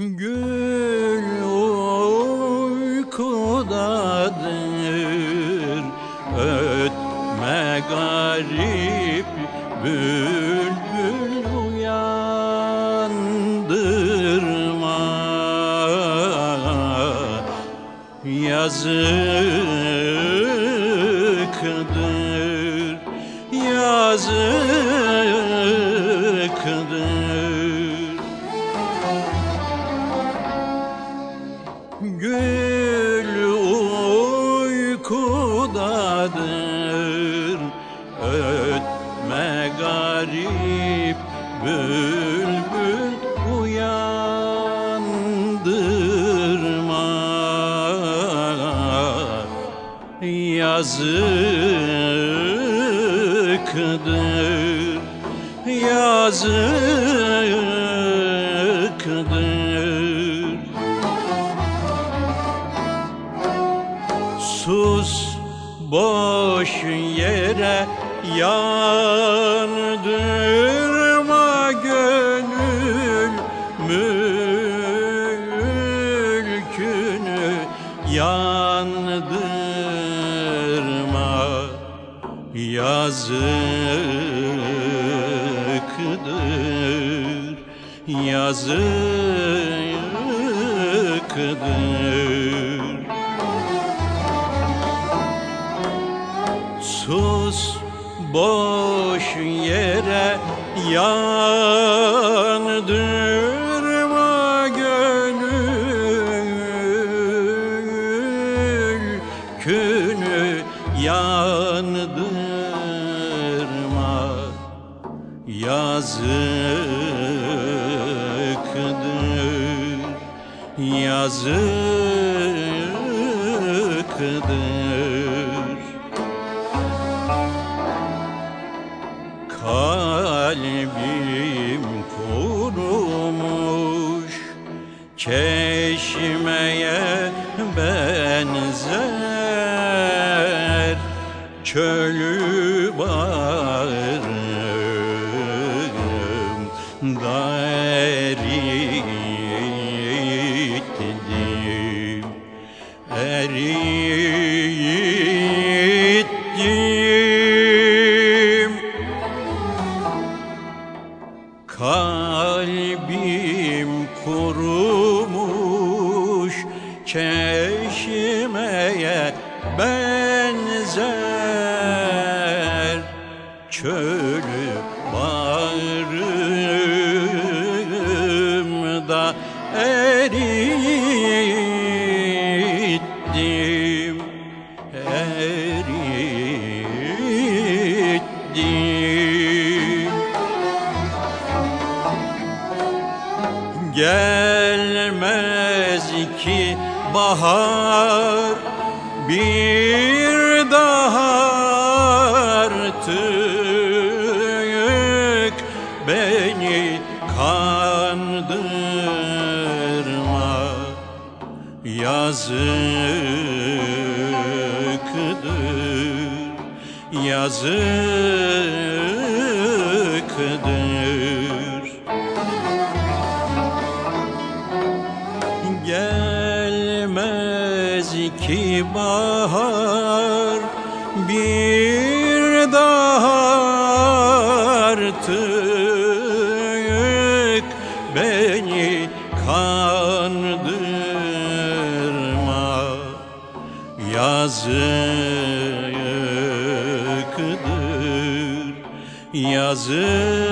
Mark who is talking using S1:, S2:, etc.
S1: Gül uykudadır Ötme garip bülbül uyandırma. Yazıktır Yazıktır Gül uykudadır. Ötme garip bülbül uyandırma. Yazıktır Yazıktır boş yere yandırma gönül mülkünü yandırma. Yazıktır yazıktır boş yere yandırma gönül Künü yandırma yazıktır yazıktır Kalbim kurumuş. Çeşmeye benzer Çölü bağrım da Kalbim kurumuş çeşmeye benzer? Çölü bağrımda erittim Gelmez ki bahar bir daha artık beni kandırma. Yazıktır yazıktır Gelmez ki bahar bir daha artık beni kandırma. Yazıktır yazıktır